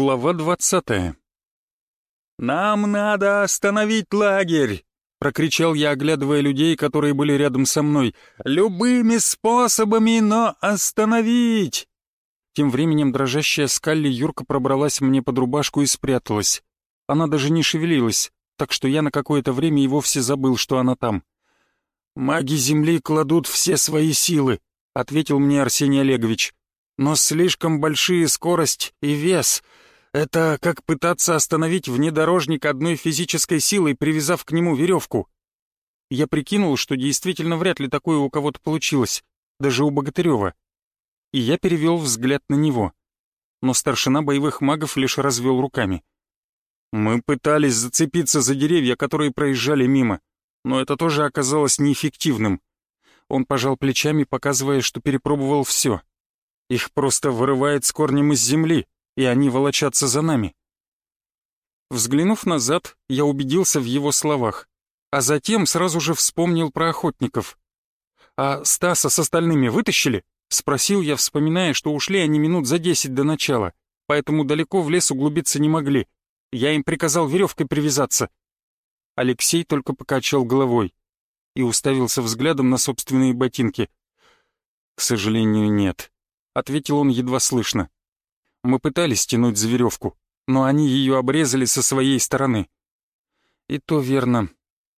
Глава двадцатая. «Нам надо остановить лагерь!» — прокричал я, оглядывая людей, которые были рядом со мной. «Любыми способами, но остановить!» Тем временем дрожащая скалли Юрка пробралась мне под рубашку и спряталась. Она даже не шевелилась, так что я на какое-то время и вовсе забыл, что она там. «Маги Земли кладут все свои силы», — ответил мне Арсений Олегович. «Но слишком большие скорость и вес — это как пытаться остановить внедорожник одной физической силой, привязав к нему веревку. Я прикинул, что действительно вряд ли такое у кого-то получилось, даже у Богатырева. И я перевел взгляд на него. Но старшина боевых магов лишь развел руками. Мы пытались зацепиться за деревья, которые проезжали мимо, но это тоже оказалось неэффективным. Он пожал плечами, показывая, что перепробовал все. Их просто вырывает с корнем из земли, и они волочатся за нами. Взглянув назад, я убедился в его словах, а затем сразу же вспомнил про охотников. «А Стаса с остальными вытащили?» — спросил я, вспоминая, что ушли они минут за десять до начала, поэтому далеко в лес углубиться не могли. Я им приказал веревкой привязаться. Алексей только покачал головой и уставился взглядом на собственные ботинки. «К сожалению, нет», — ответил он едва слышно. Мы пытались тянуть за веревку, но они ее обрезали со своей стороны. И то верно.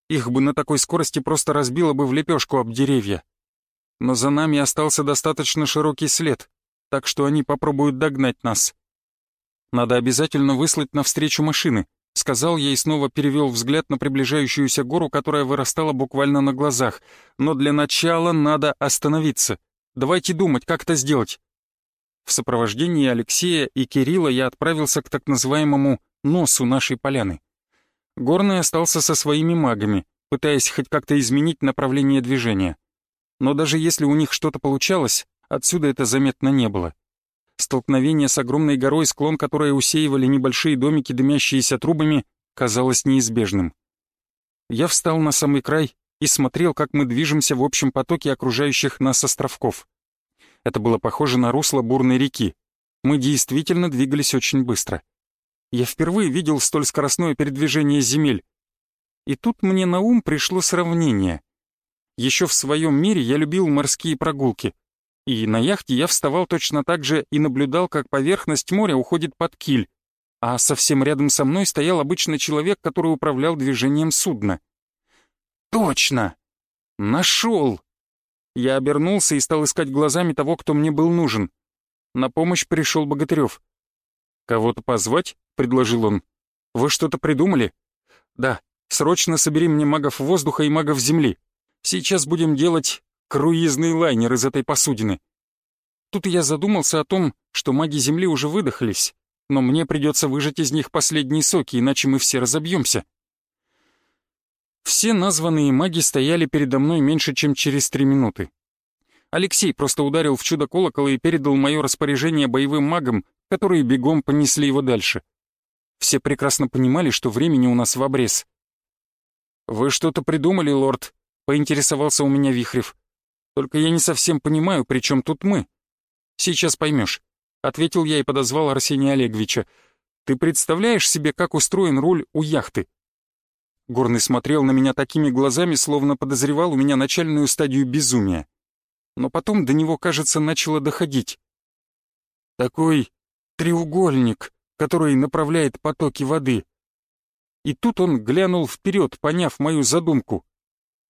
Их бы на такой скорости просто разбило бы в лепешку об деревья. Но за нами остался достаточно широкий след, так что они попробуют догнать нас. Надо обязательно выслать навстречу машины, сказал я и снова перевел взгляд на приближающуюся гору, которая вырастала буквально на глазах. Но для начала надо остановиться. Давайте думать, как это сделать. В сопровождении Алексея и Кирилла я отправился к так называемому «носу» нашей поляны. Горный остался со своими магами, пытаясь хоть как-то изменить направление движения. Но даже если у них что-то получалось, отсюда это заметно не было. Столкновение с огромной горой, склон которой усеивали небольшие домики, дымящиеся трубами, казалось неизбежным. Я встал на самый край и смотрел, как мы движемся в общем потоке окружающих нас островков. Это было похоже на русло бурной реки. Мы действительно двигались очень быстро. Я впервые видел столь скоростное передвижение земель. И тут мне на ум пришло сравнение. Еще в своем мире я любил морские прогулки. И на яхте я вставал точно так же и наблюдал, как поверхность моря уходит под киль, а совсем рядом со мной стоял обычный человек, который управлял движением судна. «Точно! Нашел!» Я обернулся и стал искать глазами того, кто мне был нужен. На помощь пришел Богатырев. «Кого-то позвать?» — предложил он. «Вы что-то придумали?» «Да, срочно собери мне магов воздуха и магов земли. Сейчас будем делать круизный лайнер из этой посудины». Тут я задумался о том, что маги земли уже выдохлись, но мне придется выжать из них последние соки, иначе мы все разобьемся. Все названные маги стояли передо мной меньше, чем через три минуты. Алексей просто ударил в чудо колокола и передал мое распоряжение боевым магам, которые бегом понесли его дальше. Все прекрасно понимали, что времени у нас в обрез. «Вы что-то придумали, лорд?» — поинтересовался у меня Вихрев. «Только я не совсем понимаю, при чем тут мы?» «Сейчас поймешь», — ответил я и подозвал Арсения Олеговича. «Ты представляешь себе, как устроен руль у яхты?» Горный смотрел на меня такими глазами, словно подозревал у меня начальную стадию безумия. Но потом до него, кажется, начало доходить. Такой треугольник, который направляет потоки воды. И тут он глянул вперед, поняв мою задумку.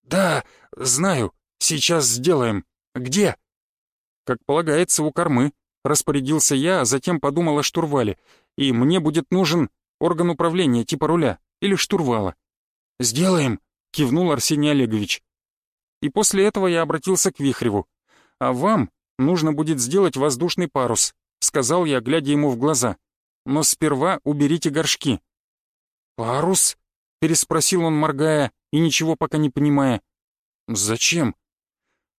«Да, знаю, сейчас сделаем. Где?» «Как полагается, у кормы», — распорядился я, а затем подумал о штурвале. «И мне будет нужен орган управления типа руля или штурвала. «Сделаем», — кивнул Арсений Олегович. И после этого я обратился к Вихреву. «А вам нужно будет сделать воздушный парус», — сказал я, глядя ему в глаза. «Но сперва уберите горшки». «Парус?» — переспросил он, моргая, и ничего пока не понимая. «Зачем?»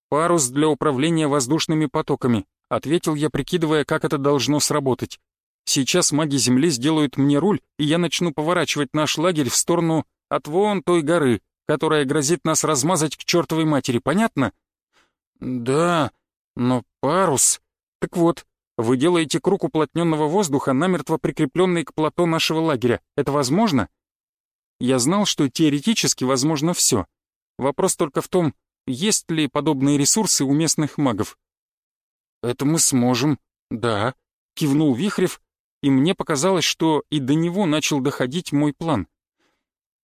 «Парус для управления воздушными потоками», — ответил я, прикидывая, как это должно сработать. «Сейчас маги Земли сделают мне руль, и я начну поворачивать наш лагерь в сторону от вон той горы, которая грозит нас размазать к чертовой матери, понятно? Да, но парус... Так вот, Вы делаете круг уплотненного воздуха, намертво прикрепленный к плато нашего лагеря. Это возможно? Я знал, что теоретически возможно все. Вопрос только в том, есть ли подобные ресурсы у местных магов. «Это мы сможем, да», — кивнул Вихрев, и мне показалось, что и до него начал доходить мой план.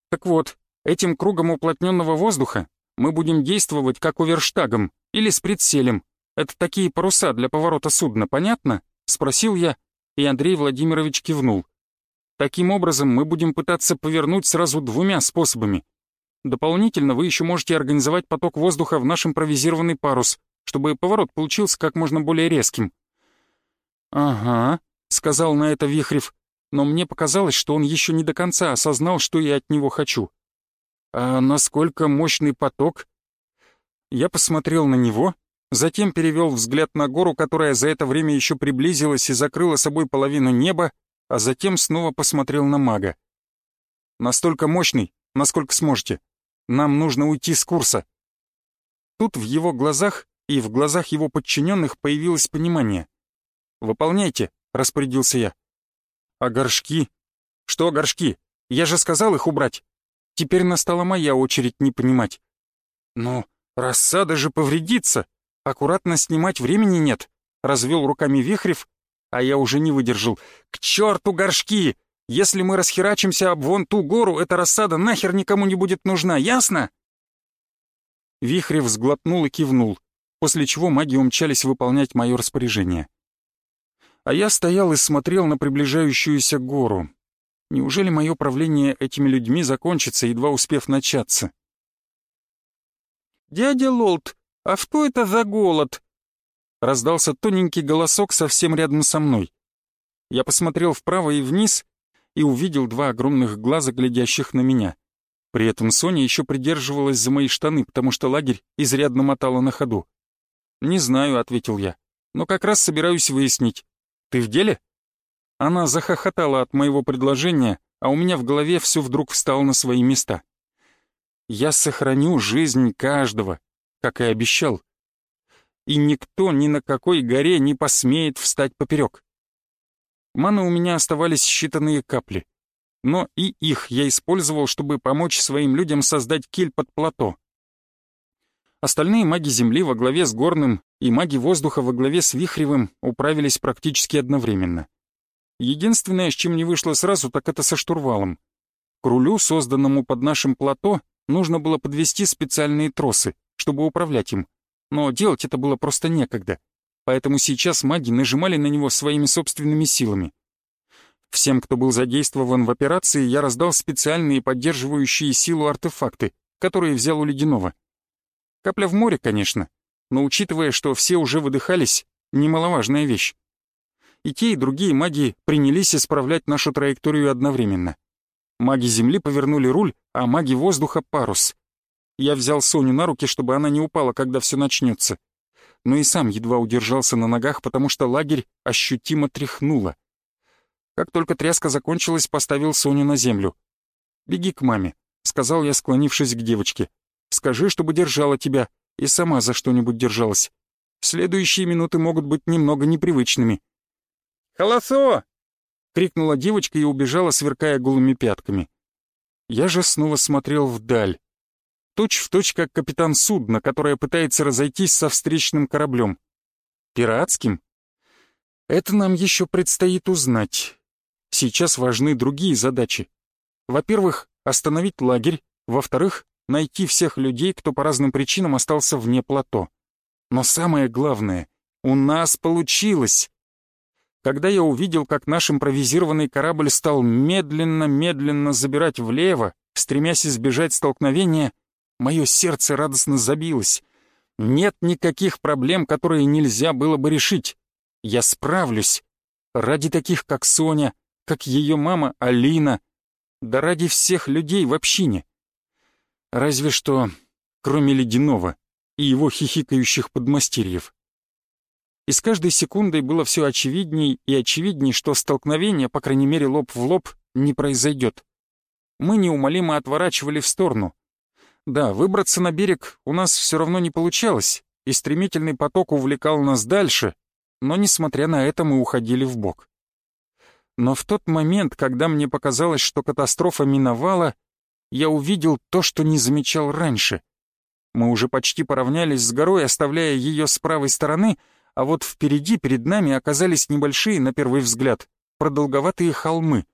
Так вот, этим кругом уплотненного воздуха мы будем действовать как уверштагом или с прицелем. Это такие паруса для поворота судна, понятно?» — спросил я, и Андрей Владимирович кивнул. «Таким образом мы будем пытаться повернуть сразу двумя способами. Дополнительно вы еще можете организовать поток воздуха в наш импровизированный парус, чтобы поворот получился как можно более резким». «Ага», — сказал на это Вихрев, но мне показалось, что он еще не до конца осознал, что я от него хочу. «А насколько мощный поток?» Я посмотрел на него, затем перевел взгляд на гору, которая за это время еще приблизилась и закрыла собой половину неба, а затем снова посмотрел на мага. «Настолько мощный, насколько сможете. Нам нужно уйти с курса». Тут в его глазах и в глазах его подчиненных появилось понимание. «Выполняйте», — распорядился я. «А горшки?» «Что горшки? Я же сказал их убрать. Теперь настала моя очередь не понимать». «Ну, рассада же повредится. Аккуратно снимать времени нет», — развел руками Вихрев, а я уже не выдержал. «К черту горшки! Если мы расхерачимся об вон ту гору, эта рассада нахер никому не будет нужна, ясно?» Вихрев сглотнул и кивнул, после чего маги умчались выполнять мое распоряжение. А я стоял и смотрел на приближающуюся гору. Неужели мое правление этими людьми закончится, едва успев начаться? «Дядя Лолт, а что это за голод?» Раздался тоненький голосок совсем рядом со мной. Я посмотрел вправо и вниз и увидел два огромных глаза, глядящих на меня. При этом Соня еще придерживалась за мои штаны, потому что лагерь изрядно мотала на ходу. «Не знаю», — ответил я, — «но как раз собираюсь выяснить. Ты в деле?» Она захохотала от моего предложения, а у меня в голове все вдруг встало на свои места. «Я сохраню жизнь каждого, как и обещал. И никто ни на какой горе не посмеет встать поперек. Маны у меня оставались считанные капли. Но и их я использовал, чтобы помочь своим людям создать киль под плато. Остальные маги Земли во главе с Горным и маги воздуха во главе с Вихревым управились практически одновременно. Единственное, с чем не вышло сразу, так это со штурвалом. К рулю, созданному под нашим плато, нужно было подвести специальные тросы, чтобы управлять им. Но делать это было просто некогда поэтому сейчас маги нажимали на него своими собственными силами. Всем, кто был задействован в операции, я раздал специальные поддерживающие силу артефакты, которые взял у Ледяного. Капля в море, конечно, но учитывая, что все уже выдыхались, немаловажная вещь. И те, и другие маги принялись исправлять нашу траекторию одновременно. Маги Земли повернули руль, а маги воздуха — парус. Я взял Соню на руки, чтобы она не упала, когда все начнется но и сам едва удержался на ногах, потому что лагерь ощутимо тряхнуло. Как только тряска закончилась, поставил Соню на землю. «Беги к маме», — сказал я, склонившись к девочке. «Скажи, чтобы держала тебя, и сама за что-нибудь держалась. Следующие минуты могут быть немного непривычными». «Холосо!» — крикнула девочка и убежала, сверкая голыми пятками. Я же снова смотрел вдаль точь в точь как капитан судна, которое пытается разойтись со встречным кораблем. Пиратским? Это нам еще предстоит узнать. Сейчас важны другие задачи. Во-первых, остановить лагерь, во-вторых, найти всех людей, кто по разным причинам остался вне плато. Но самое главное, у нас получилось. Когда я увидел, как наш импровизированный корабль стал медленно-медленно забирать влево, стремясь избежать столкновения, Мое сердце радостно забилось. Нет никаких проблем, которые нельзя было бы решить. Я справлюсь. Ради таких, как Соня, как ее мама Алина, да ради всех людей в общине. Разве что, кроме Ледяного и его хихикающих подмастерьев. И с каждой секундой было все очевидней и очевидней, что столкновение, по крайней мере лоб в лоб, не произойдет. Мы неумолимо отворачивали в сторону, да, выбраться на берег у нас все равно не получалось, и стремительный поток увлекал нас дальше, но, несмотря на это, мы уходили в бок. Но в тот момент, когда мне показалось, что катастрофа миновала, я увидел то, что не замечал раньше. Мы уже почти поравнялись с горой, оставляя ее с правой стороны, а вот впереди перед нами оказались небольшие, на первый взгляд, продолговатые холмы.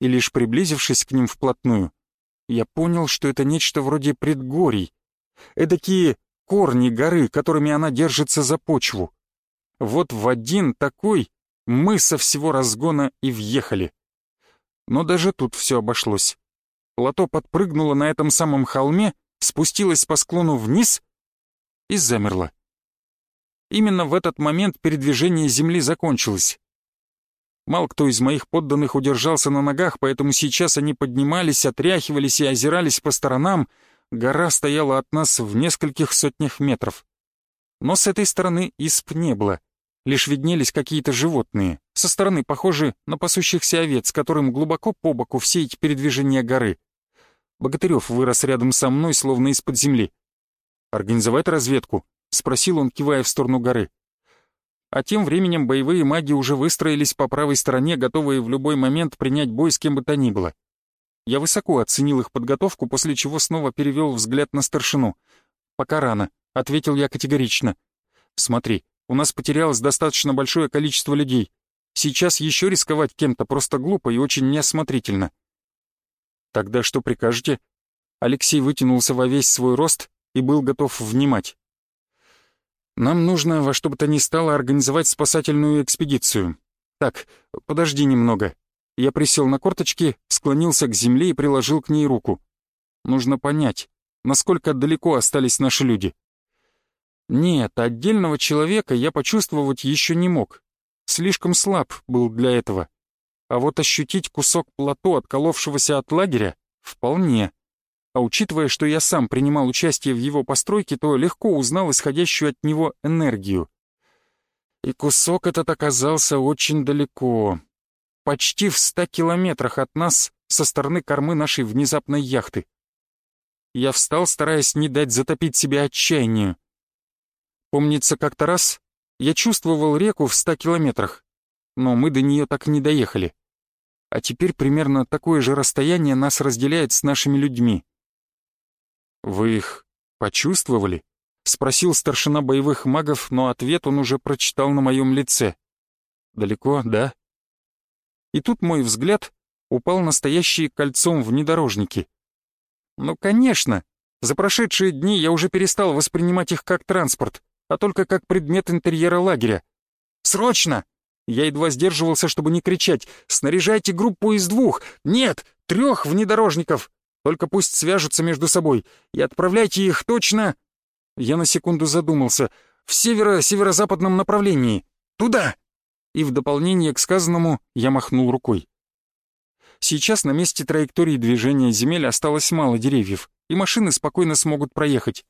И лишь приблизившись к ним вплотную, я понял, что это нечто вроде предгорий. Эдакие корни горы, которыми она держится за почву. Вот в один такой мы со всего разгона и въехали. Но даже тут все обошлось. Плато подпрыгнуло на этом самом холме, спустилось по склону вниз и замерло. Именно в этот момент передвижение земли закончилось. Мало кто из моих подданных удержался на ногах, поэтому сейчас они поднимались, отряхивались и озирались по сторонам. Гора стояла от нас в нескольких сотнях метров. Но с этой стороны исп не было. Лишь виднелись какие-то животные, со стороны похожие на пасущихся овец, которым глубоко по боку все эти передвижения горы. Богатырев вырос рядом со мной, словно из-под земли. «Организовать разведку?» — спросил он, кивая в сторону горы. А тем временем боевые маги уже выстроились по правой стороне, готовые в любой момент принять бой с кем бы то ни было. Я высоко оценил их подготовку, после чего снова перевел взгляд на старшину. «Пока рано», — ответил я категорично. «Смотри, у нас потерялось достаточно большое количество людей. Сейчас еще рисковать кем-то просто глупо и очень неосмотрительно». «Тогда что прикажете?» Алексей вытянулся во весь свой рост и был готов внимать. Нам нужно во что бы то ни стало организовать спасательную экспедицию. Так, подожди немного. Я присел на корточки, склонился к земле и приложил к ней руку. Нужно понять, насколько далеко остались наши люди. Нет, отдельного человека я почувствовать еще не мог. Слишком слаб был для этого. А вот ощутить кусок плато, отколовшегося от лагеря, вполне. А учитывая, что я сам принимал участие в его постройке, то легко узнал исходящую от него энергию. И кусок этот оказался очень далеко. Почти в ста километрах от нас со стороны кормы нашей внезапной яхты. Я встал, стараясь не дать затопить себя отчаянию. Помнится, как-то раз я чувствовал реку в ста километрах, но мы до нее так и не доехали. А теперь примерно такое же расстояние нас разделяет с нашими людьми. «Вы их почувствовали?» — спросил старшина боевых магов, но ответ он уже прочитал на моем лице. «Далеко, да?» И тут мой взгляд упал на стоящие кольцом внедорожники. «Ну, конечно! За прошедшие дни я уже перестал воспринимать их как транспорт, а только как предмет интерьера лагеря. Срочно!» Я едва сдерживался, чтобы не кричать. «Снаряжайте группу из двух! Нет, трех внедорожников! Только пусть свяжутся между собой и отправляйте их точно...» Я на секунду задумался. «В северо-северо-западном направлении. Туда!» И в дополнение к сказанному я махнул рукой. Сейчас на месте траектории движения земель осталось мало деревьев, и машины спокойно смогут проехать.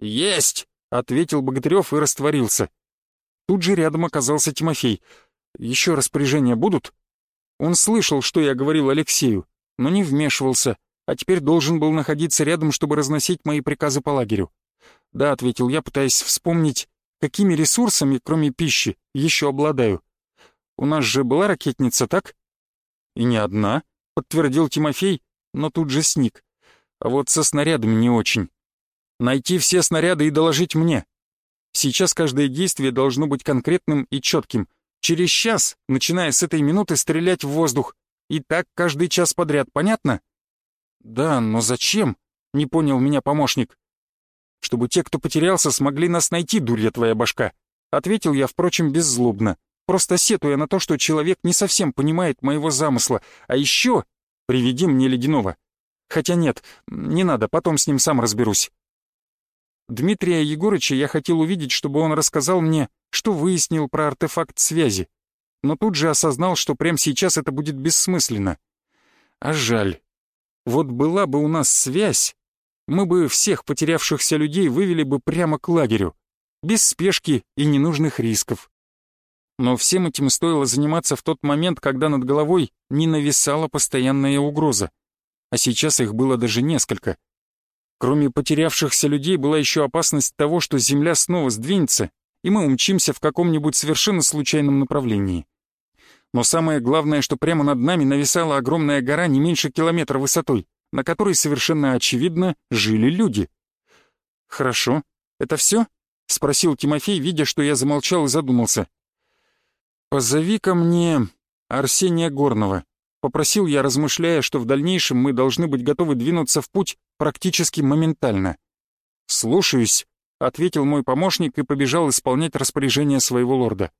«Есть!» — ответил Богатырев и растворился. Тут же рядом оказался Тимофей. «Еще распоряжения будут?» Он слышал, что я говорил Алексею, но не вмешивался, а теперь должен был находиться рядом, чтобы разносить мои приказы по лагерю. «Да», — ответил я, пытаясь вспомнить, какими ресурсами, кроме пищи, еще обладаю. «У нас же была ракетница, так?» «И не одна», — подтвердил Тимофей, но тут же сник. «А вот со снарядами не очень. Найти все снаряды и доложить мне. Сейчас каждое действие должно быть конкретным и четким. Через час, начиная с этой минуты, стрелять в воздух. И так каждый час подряд, понятно?» «Да, но зачем?» — не понял меня помощник. «Чтобы те, кто потерялся, смогли нас найти, дурья твоя башка», — ответил я, впрочем, беззлобно, просто сетуя на то, что человек не совсем понимает моего замысла, а еще приведи мне ледяного. Хотя нет, не надо, потом с ним сам разберусь. Дмитрия Егорыча я хотел увидеть, чтобы он рассказал мне, что выяснил про артефакт связи. Но тут же осознал, что прямо сейчас это будет бессмысленно. А жаль. Вот была бы у нас связь, мы бы всех потерявшихся людей вывели бы прямо к лагерю, без спешки и ненужных рисков. Но всем этим стоило заниматься в тот момент, когда над головой не нависала постоянная угроза. А сейчас их было даже несколько. Кроме потерявшихся людей была еще опасность того, что земля снова сдвинется, и мы умчимся в каком-нибудь совершенно случайном направлении. Но самое главное, что прямо над нами нависала огромная гора не меньше километра высотой, на которой совершенно очевидно жили люди. «Хорошо. Это все?» — спросил Тимофей, видя, что я замолчал и задумался. «Позови ко мне Арсения Горного», — попросил я, размышляя, что в дальнейшем мы должны быть готовы двинуться в путь практически моментально. «Слушаюсь», — ответил мой помощник и побежал исполнять распоряжение своего лорда.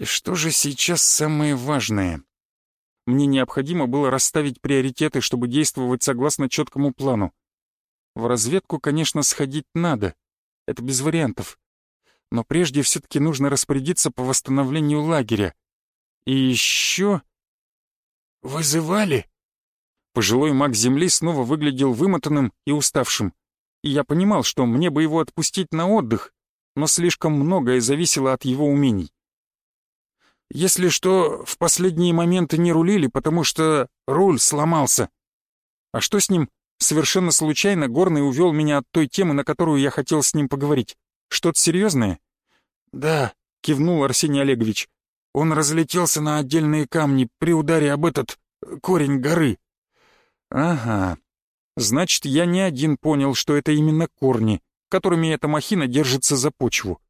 И что же сейчас самое важное? Мне необходимо было расставить приоритеты, чтобы действовать согласно четкому плану. В разведку, конечно, сходить надо. Это без вариантов. Но прежде все-таки нужно распорядиться по восстановлению лагеря. И еще... «Вызывали?» Пожилой маг Земли снова выглядел вымотанным и уставшим. И я понимал, что мне бы его отпустить на отдых, но слишком многое зависело от его умений. Если что, в последние моменты не рулили, потому что руль сломался. А что с ним? Совершенно случайно Горный увел меня от той темы, на которую я хотел с ним поговорить. Что-то серьезное? Да, кивнул Арсений Олегович. Он разлетелся на отдельные камни при ударе об этот э, корень горы. Ага. Значит, я не один понял, что это именно корни, которыми эта махина держится за почву.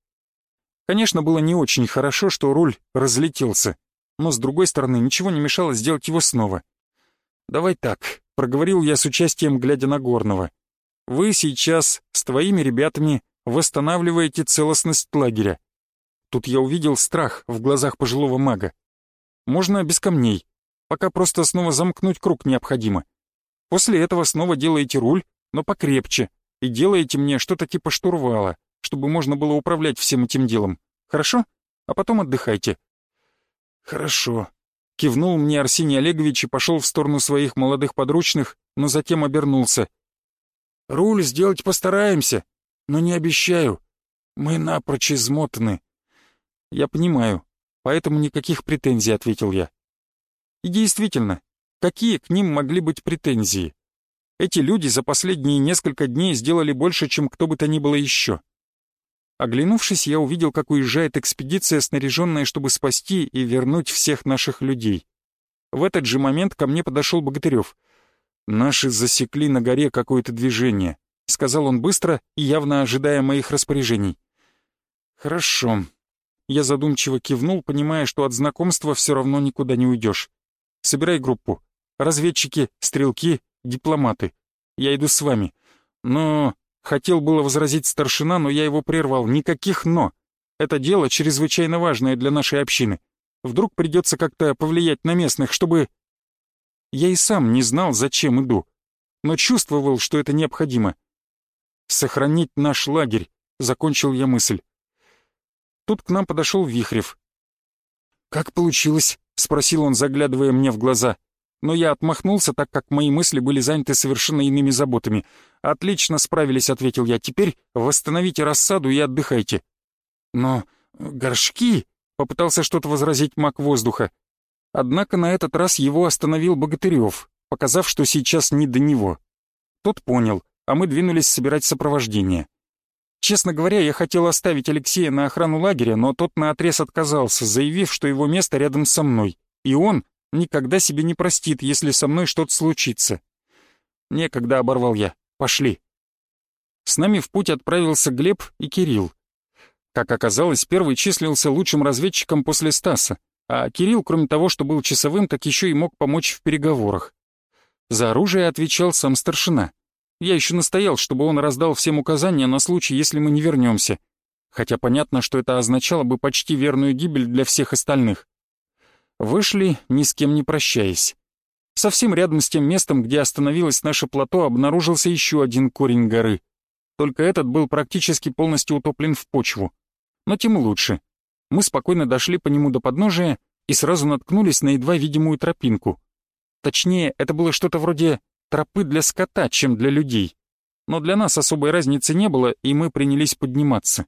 Конечно, было не очень хорошо, что руль разлетелся, но, с другой стороны, ничего не мешало сделать его снова. «Давай так», — проговорил я с участием, глядя на Горного. «Вы сейчас с твоими ребятами восстанавливаете целостность лагеря». Тут я увидел страх в глазах пожилого мага. «Можно без камней, пока просто снова замкнуть круг необходимо. После этого снова делаете руль, но покрепче, и делаете мне что-то типа штурвала, чтобы можно было управлять всем этим делом. Хорошо? А потом отдыхайте». «Хорошо», — кивнул мне Арсений Олегович и пошел в сторону своих молодых подручных, но затем обернулся. «Руль сделать постараемся, но не обещаю. Мы напрочь измотаны». «Я понимаю, поэтому никаких претензий», — ответил я. И действительно, какие к ним могли быть претензии? Эти люди за последние несколько дней сделали больше, чем кто бы то ни было еще. Оглянувшись, я увидел, как уезжает экспедиция, снаряженная, чтобы спасти и вернуть всех наших людей. В этот же момент ко мне подошел Богатырев. «Наши засекли на горе какое-то движение», — сказал он быстро и явно ожидая моих распоряжений. «Хорошо». Я задумчиво кивнул, понимая, что от знакомства все равно никуда не уйдешь. «Собирай группу. Разведчики, стрелки, дипломаты. Я иду с вами. Но Хотел было возразить старшина, но я его прервал. Никаких «но». Это дело чрезвычайно важное для нашей общины. Вдруг придется как-то повлиять на местных, чтобы... Я и сам не знал, зачем иду, но чувствовал, что это необходимо. «Сохранить наш лагерь», — закончил я мысль. Тут к нам подошел Вихрев. «Как получилось?» — спросил он, заглядывая мне в глаза но я отмахнулся, так как мои мысли были заняты совершенно иными заботами. «Отлично справились», — ответил я. «Теперь восстановите рассаду и отдыхайте». «Но горшки...» — попытался что-то возразить маг воздуха. Однако на этот раз его остановил Богатырев, показав, что сейчас не до него. Тот понял, а мы двинулись собирать сопровождение. Честно говоря, я хотел оставить Алексея на охрану лагеря, но тот наотрез отказался, заявив, что его место рядом со мной, и он никогда себе не простит, если со мной что-то случится. Некогда оборвал я. Пошли. С нами в путь отправился Глеб и Кирилл. Как оказалось, первый числился лучшим разведчиком после Стаса, а Кирилл, кроме того, что был часовым, так еще и мог помочь в переговорах. За оружие отвечал сам старшина. Я еще настоял, чтобы он раздал всем указания на случай, если мы не вернемся. Хотя понятно, что это означало бы почти верную гибель для всех остальных. Вышли, ни с кем не прощаясь. Совсем рядом с тем местом, где остановилось наше плато, обнаружился еще один корень горы. Только этот был практически полностью утоплен в почву. Но тем лучше. Мы спокойно дошли по нему до подножия и сразу наткнулись на едва видимую тропинку. Точнее, это было что-то вроде тропы для скота, чем для людей. Но для нас особой разницы не было, и мы принялись подниматься.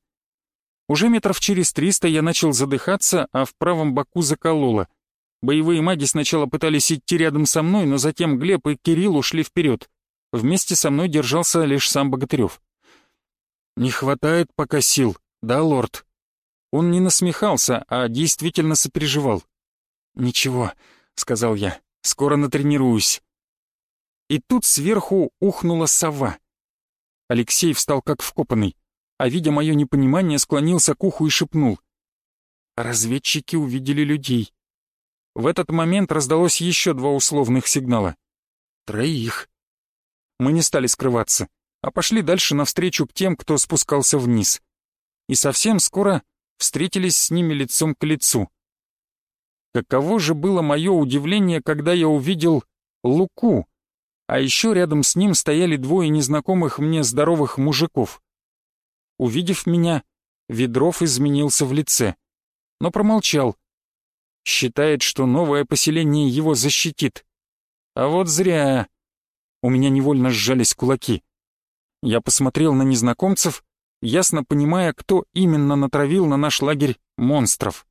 Уже метров через триста я начал задыхаться, а в правом боку закололо — Боевые маги сначала пытались идти рядом со мной, но затем Глеб и Кирилл ушли вперед. Вместе со мной держался лишь сам Богатырев. «Не хватает пока сил», «Да, лорд». Он не насмехался, а действительно сопереживал. «Ничего», — сказал я, — «скоро натренируюсь». И тут сверху ухнула сова. Алексей встал как вкопанный, а, видя мое непонимание, склонился к уху и шепнул. Разведчики увидели людей. В этот момент раздалось еще два условных сигнала. Троих. Мы не стали скрываться, а пошли дальше навстречу к тем, кто спускался вниз. И совсем скоро встретились с ними лицом к лицу. Каково же было мое удивление, когда я увидел Луку, а еще рядом с ним стояли двое незнакомых мне здоровых мужиков. Увидев меня, Ведров изменился в лице, но промолчал. Считает, что новое поселение его защитит. А вот зря. У меня невольно сжались кулаки. Я посмотрел на незнакомцев, ясно понимая, кто именно натравил на наш лагерь монстров.